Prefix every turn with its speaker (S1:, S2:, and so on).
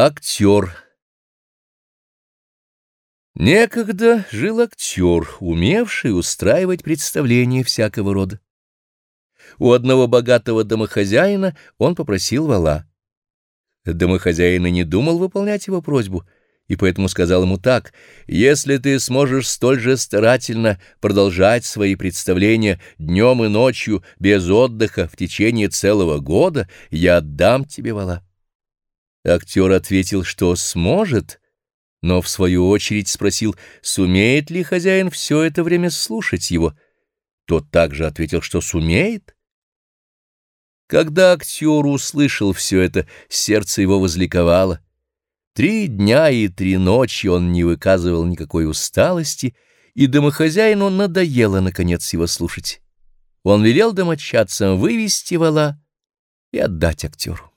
S1: Актер Некогда жил актер, умевший устраивать представления всякого рода. У одного богатого домохозяина он попросил вала. Домохозяин и не думал выполнять его просьбу, и поэтому сказал ему так, «Если ты сможешь столь же старательно продолжать свои представления днем и ночью без отдыха в течение целого года, я отдам тебе вала». Актер ответил, что сможет, но в свою очередь спросил, сумеет ли хозяин все это время слушать его. Тот также ответил, что сумеет. Когда актер услышал все это, сердце его возликовало. Три дня и три ночи он не выказывал никакой усталости, и домохозяину надоело, наконец, его слушать. Он велел домочадцам вывести вала и отдать актеру.